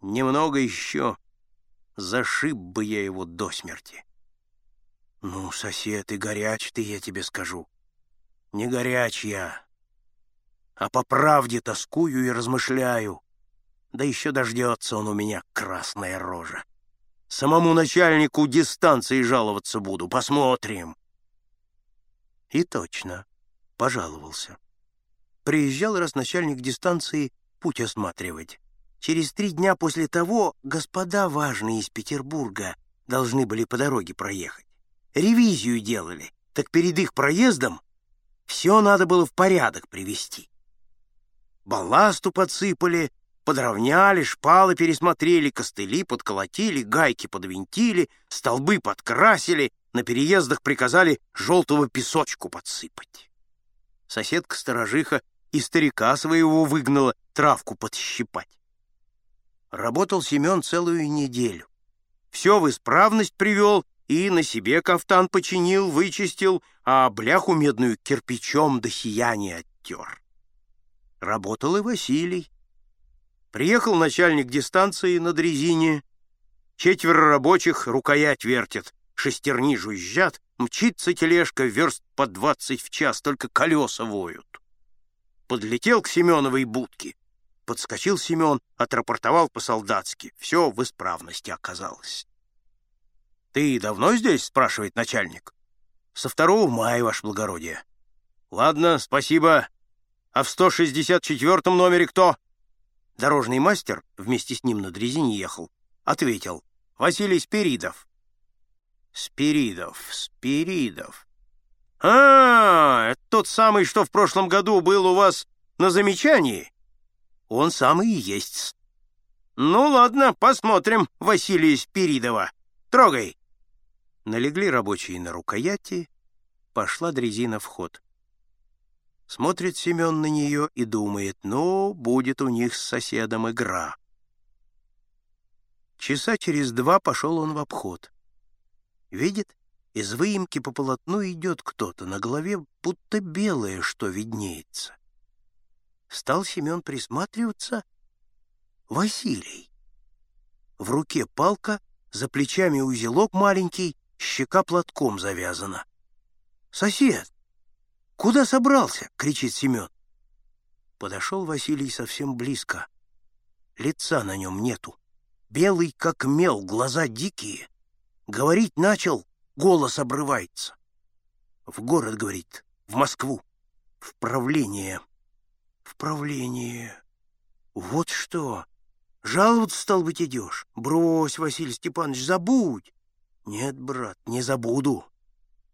Немного еще зашиб бы я его до смерти. Ну, сосед, и горяч ты, я тебе скажу. Не горяч я, а по правде тоскую и размышляю. Да еще дождется он у меня, красная рожа. Самому начальнику дистанции жаловаться буду, посмотрим. И точно, пожаловался. Приезжал раз начальник дистанции путь осматривать. Через три дня после того господа важные из Петербурга должны были по дороге проехать. Ревизию делали, так перед их проездом все надо было в порядок привести. Балласту подсыпали, подровняли, шпалы пересмотрели, костыли подколотили, гайки подвинтили, столбы подкрасили, на переездах приказали желтого песочку подсыпать. Соседка-сторожиха и старика своего выгнала травку подщипать. Работал Семен целую неделю. Все в исправность привел и на себе кафтан починил, вычистил, а бляху медную кирпичом до сияния оттер. Работал и Василий. Приехал начальник дистанции на дрезине. Четверо рабочих рукоять вертят, шестерни жужжат, мчится тележка верст по двадцать в час, только колеса воют. Подлетел к Семеновой будке. Подскочил Семен, отрапортовал по-солдатски. Все в исправности оказалось. «Ты давно здесь?» — спрашивает начальник. «Со второго мая, ваше благородие». «Ладно, спасибо. А в 164-м номере кто?» Дорожный мастер, вместе с ним на дрезине ехал, ответил. «Василий Спиридов». «Спиридов, Спиридов. А, это тот самый, что в прошлом году был у вас на замечании?» «Он самый и есть». «Ну ладно, посмотрим Василия Спиридова. Трогай». Налегли рабочие на рукояти, пошла дрезина в ход. Смотрит Семен на нее и думает, ну, будет у них с соседом игра. Часа через два пошел он в обход. Видит, из выемки по полотну идет кто-то, на голове будто белое что виднеется. Стал Семен присматриваться. Василий. В руке палка, за плечами узелок маленький, щека платком завязана. «Сосед, «Куда собрался?» — кричит Семен. Подошел Василий совсем близко. Лица на нем нету. Белый, как мел, глаза дикие. Говорить начал, голос обрывается. В город, говорит, в Москву. В правление. Правление. Вот что. Жаловаться, стал быть, идешь. Брось, Василий Степанович, забудь. Нет, брат, не забуду.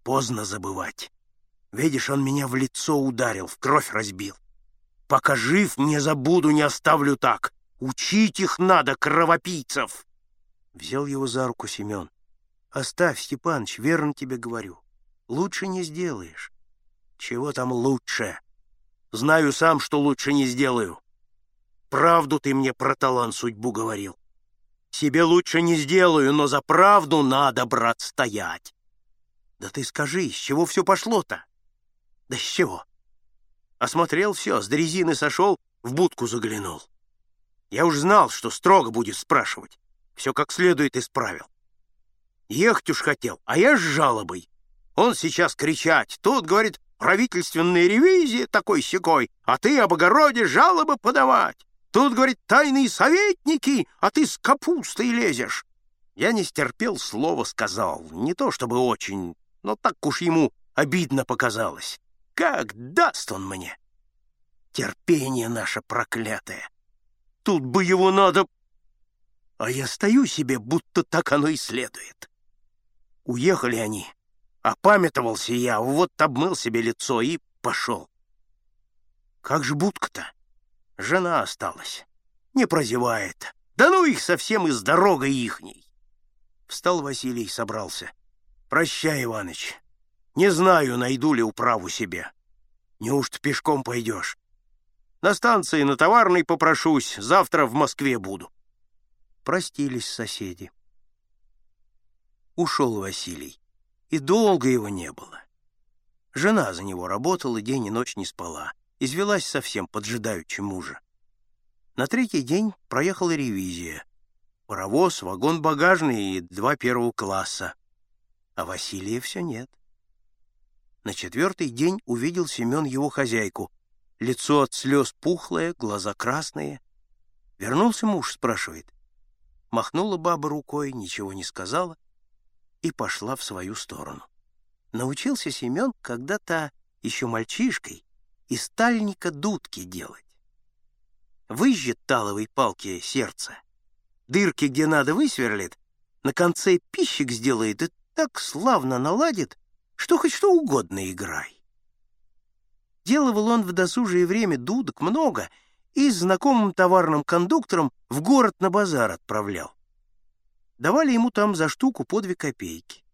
Поздно забывать. Видишь, он меня в лицо ударил, в кровь разбил. Пока жив, не забуду, не оставлю так. Учить их надо, кровопийцев!» Взял его за руку Семен. «Оставь, Степаныч, верно тебе говорю. Лучше не сделаешь». «Чего там лучше? Знаю сам, что лучше не сделаю. Правду ты мне про талант судьбу говорил. Себе лучше не сделаю, но за правду надо, брат, стоять. Да ты скажи, с чего все пошло-то? Да с чего? Осмотрел все, с дрезины сошел, в будку заглянул. Я уж знал, что строго будет спрашивать. Все как следует исправил. Ехать уж хотел, а я с жалобой. Он сейчас кричать. Тут, говорит, правительственная ревизия такой-сякой, а ты об огороде жалобы подавать. Тут, говорит, тайные советники, а ты с капустой лезешь. Я не стерпел, слово сказал. Не то чтобы очень, но так уж ему обидно показалось. Как даст он мне? Терпение наше проклятое. Тут бы его надо... А я стою себе, будто так оно и следует. Уехали они. Опамятовался я, вот обмыл себе лицо и пошел. Как же будка-то? Жена осталась. Не прозевает. Да ну их совсем из дорогой ихней. Встал Василий собрался. Прощай, Иваныч. Не знаю, найду ли управу себе. Неужто пешком пойдешь? На станции на товарной попрошусь, завтра в Москве буду. Простились соседи. Ушел Василий, и долго его не было. Жена за него работала, день и ночь не спала, извелась совсем, поджидаючи мужа. На третий день проехала ревизия. паровоз, вагон багажный и два первого класса. А Василия все нет. На четвертый день увидел Семен его хозяйку. Лицо от слез пухлое, глаза красные. Вернулся муж, спрашивает. Махнула баба рукой, ничего не сказала и пошла в свою сторону. Научился Семен когда-то еще мальчишкой из стальника дудки делать. Выжжет таловой палки сердце, дырки, где надо, высверлит, на конце пищик сделает и так славно наладит, что хоть что угодно играй. Делывал он в досужее время дудок много и с знакомым товарным кондуктором в город на базар отправлял. Давали ему там за штуку по две копейки.